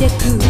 get through.